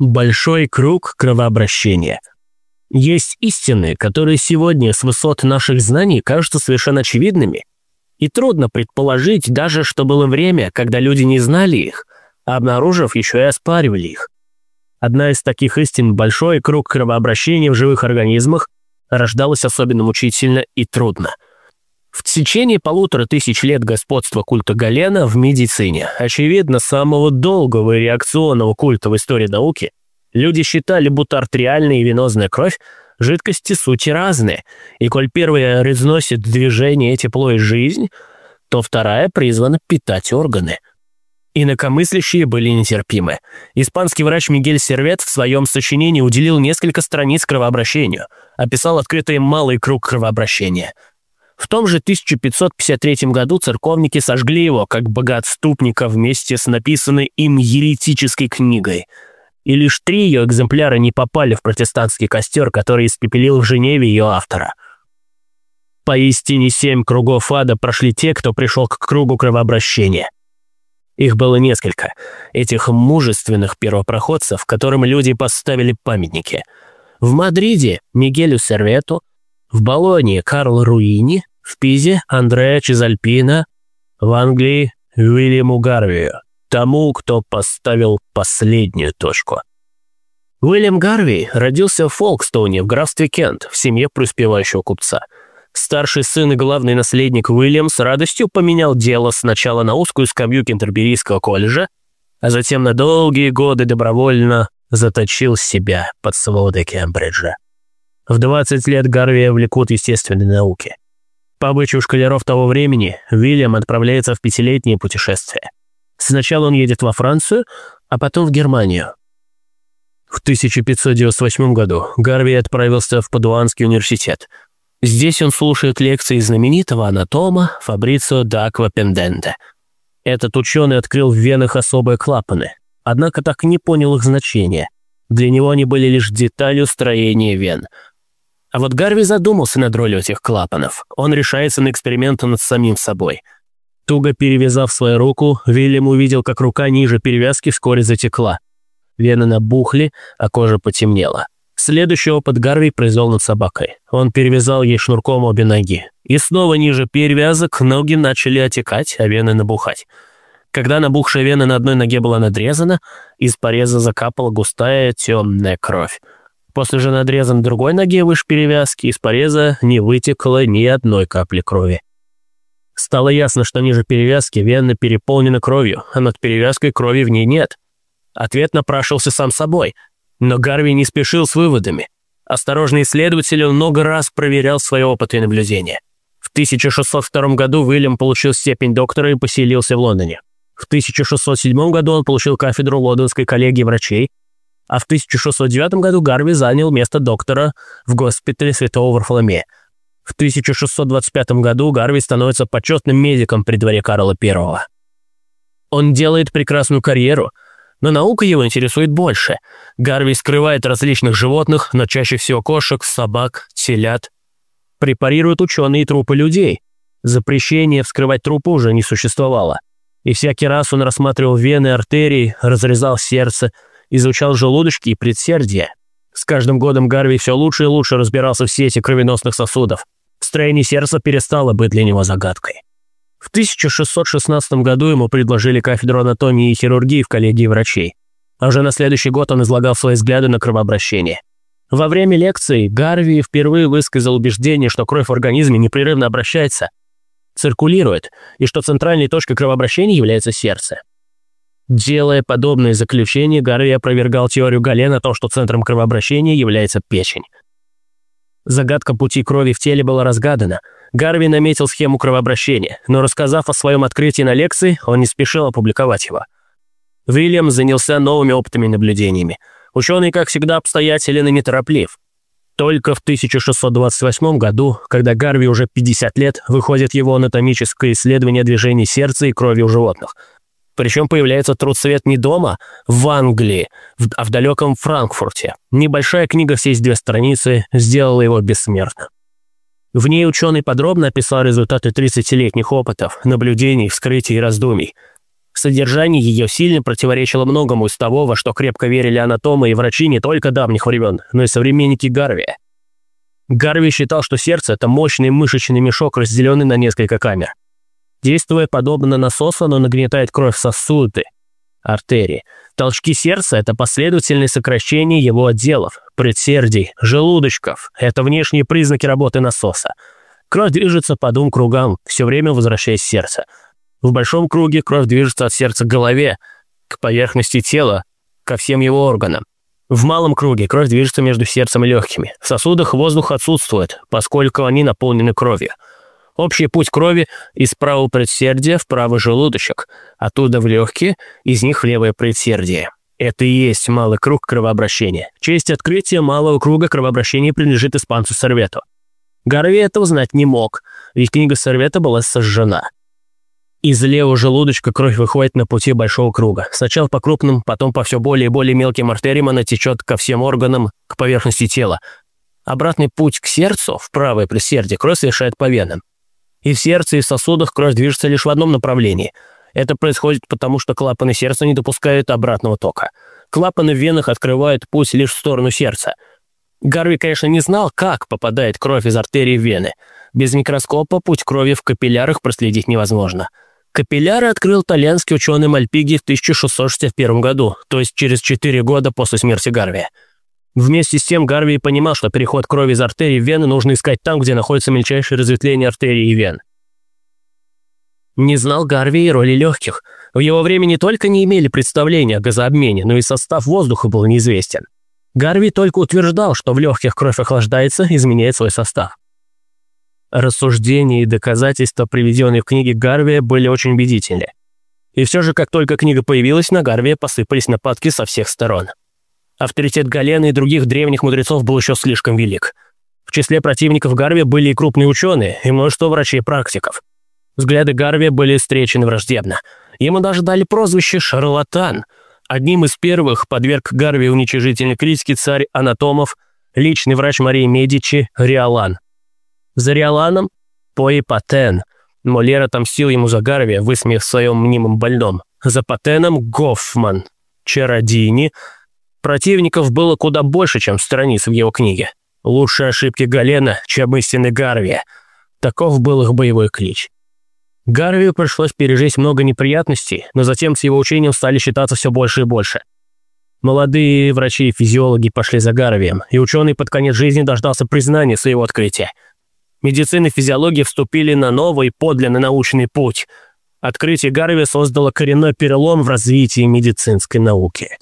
Большой круг кровообращения. Есть истины, которые сегодня с высот наших знаний кажутся совершенно очевидными, и трудно предположить даже, что было время, когда люди не знали их, а обнаружив, еще и оспаривали их. Одна из таких истин – большой круг кровообращения в живых организмах рождалась особенно мучительно и трудно. В течение полутора тысяч лет господства культа Галена в медицине, очевидно, самого долгого и реакционного культа в истории науки, люди считали, будто артериальная и венозная кровь жидкости сути разные, и коль первая разносит движение, тепло и жизнь, то вторая призвана питать органы. Инакомыслящие были нетерпимы. Испанский врач Мигель Сервет в своем сочинении уделил несколько страниц кровообращению, описал открытый малый круг кровообращения. В том же 1553 году церковники сожгли его, как богатступника, вместе с написанной им еретической книгой – и лишь три ее экземпляра не попали в протестантский костер, который испепелил в Женеве ее автора. Поистине семь кругов ада прошли те, кто пришел к кругу кровообращения. Их было несколько, этих мужественных первопроходцев, которым люди поставили памятники. В Мадриде Мигелю Сервету, в Болонии Карл Руини, в Пизе Андреа Чизальпина, в Англии Уильяму Гарвию тому, кто поставил последнюю точку. Уильям Гарви родился в Фолкстоуне в графстве Кент в семье преуспевающего купца. Старший сын и главный наследник Уильям с радостью поменял дело сначала на узкую скамью Кентерберийского колледжа, а затем на долгие годы добровольно заточил себя под своды Кембриджа. В 20 лет Гарви влекут естественные науки. По обычаю школяров того времени, Уильям отправляется в пятилетнее путешествие. Сначала он едет во Францию, а потом в Германию. В 1598 году Гарви отправился в Падуанский университет. Здесь он слушает лекции знаменитого анатома Фабрицио Д'Аква Пенденте. Этот ученый открыл в венах особые клапаны, однако так и не понял их значения. Для него они были лишь деталью строения вен. А вот Гарви задумался над ролью этих клапанов. Он решается на эксперименты над самим собой – Туго перевязав свою руку, Вильям увидел, как рука ниже перевязки вскоре затекла. Вены набухли, а кожа потемнела. Следующий опыт Гарви произвел над собакой. Он перевязал ей шнурком обе ноги. И снова ниже перевязок ноги начали отекать, а вены набухать. Когда набухшая вена на одной ноге была надрезана, из пореза закапала густая темная кровь. После же надрезан другой ноге выше перевязки из пореза не вытекло ни одной капли крови. Стало ясно, что ниже перевязки вена переполнена кровью, а над перевязкой крови в ней нет. Ответ напрашивался сам собой, но Гарви не спешил с выводами. Осторожный исследователь много раз проверял свои опыты и наблюдения. В 1602 году Уильям получил степень доктора и поселился в Лондоне. В 1607 году он получил кафедру Лондонской коллегии врачей, а в 1609 году Гарви занял место доктора в госпитале Святого Варфоломея – в 1625 году Гарви становится почетным медиком при дворе Карла I. Он делает прекрасную карьеру, но наука его интересует больше. Гарви скрывает различных животных, но чаще всего кошек, собак, телят. Препарируют ученые трупы людей. Запрещение вскрывать трупы уже не существовало. И всякий раз он рассматривал вены, артерии, разрезал сердце, изучал желудочки и предсердия. С каждым годом Гарви все лучше и лучше разбирался в сети кровеносных сосудов. Строение сердца перестало быть для него загадкой. В 1616 году ему предложили кафедру анатомии и хирургии в коллегии врачей. А уже на следующий год он излагал свои взгляды на кровообращение. Во время лекции Гарви впервые высказал убеждение, что кровь в организме непрерывно обращается, циркулирует, и что центральной точкой кровообращения является сердце. Делая подобные заключения, Гарви опровергал теорию Галена о том, что центром кровообращения является печень. Загадка пути крови в теле была разгадана. Гарви наметил схему кровообращения, но рассказав о своем открытии на лекции, он не спешил опубликовать его. Уильям занялся новыми опытами и наблюдениями. Ученый, как всегда, обстоятелен и нетороплив. Только в 1628 году, когда Гарви уже 50 лет, выходит его анатомическое исследование движений сердца и крови у животных – причем появляется трудцвет не дома, в Англии, а в далеком Франкфурте. Небольшая книга в две страницы сделала его бессмертным. В ней ученый подробно описал результаты 30-летних опытов, наблюдений, вскрытий и раздумий. Содержание ее сильно противоречило многому из того, во что крепко верили анатомы и врачи не только давних времен, но и современники Гарви. Гарви считал, что сердце – это мощный мышечный мешок, разделенный на несколько камер. Действуя подобно насосу, оно нагнетает кровь в сосуды, артерии. Толчки сердца – это последовательное сокращение его отделов, предсердий, желудочков. Это внешние признаки работы насоса. Кровь движется по двум кругам, все время возвращаясь в сердце. В большом круге кровь движется от сердца к голове, к поверхности тела, ко всем его органам. В малом круге кровь движется между сердцем и легкими. В сосудах воздух отсутствует, поскольку они наполнены кровью. Общий путь крови из правого предсердия в правый желудочек, оттуда в легкие, из них в левое предсердие. Это и есть малый круг кровообращения. Честь открытия малого круга кровообращения принадлежит испанцу Сервету. Гарви этого знать не мог, ведь книга Сервета была сожжена. Из левого желудочка кровь выходит на пути большого круга. Сначала по крупным, потом по все более и более мелким артериям она течет ко всем органам, к поверхности тела. Обратный путь к сердцу, в правое предсердие, кровь совершает по венам. И в сердце, и в сосудах кровь движется лишь в одном направлении. Это происходит потому, что клапаны сердца не допускают обратного тока. Клапаны в венах открывают путь лишь в сторону сердца. Гарви, конечно, не знал, как попадает кровь из артерии в вены. Без микроскопа путь крови в капиллярах проследить невозможно. Капилляры открыл итальянский ученый Мальпиги в 1661 году, то есть через 4 года после смерти Гарви. Вместе с тем Гарви понимал, что переход крови из артерии в вены нужно искать там, где находится мельчайшее разветвление артерии и вен. Не знал Гарви и роли легких. В его время не только не имели представления о газообмене, но и состав воздуха был неизвестен. Гарви только утверждал, что в легких кровь охлаждается, изменяет свой состав. Рассуждения и доказательства, приведенные в книге Гарви, были очень убедительны. И все же, как только книга появилась, на Гарви посыпались нападки со всех сторон. Авторитет Галена и других древних мудрецов был еще слишком велик. В числе противников Гарви были и крупные ученые, и множество врачей-практиков. Взгляды Гарви были встречены враждебно. Ему даже дали прозвище «шарлатан». Одним из первых подверг Гарви уничижительной критике царь анатомов, личный врач Марии Медичи Риолан. За Риоланом – Пои Патен. Молер отомстил ему за Гарви, высмеяв своем мнимом больном. За Патеном – Гофман. Чародини – Противников было куда больше, чем страниц в его книге. Лучшие ошибки Галена, чем истины Гарви. Таков был их боевой клич. Гарвию пришлось пережить много неприятностей, но затем с его учением стали считаться все больше и больше. Молодые врачи и физиологи пошли за Гарвием, и ученый под конец жизни дождался признания своего открытия. Медицина и физиология вступили на новый подлинно научный путь. Открытие Гарви создало коренной перелом в развитии медицинской науки.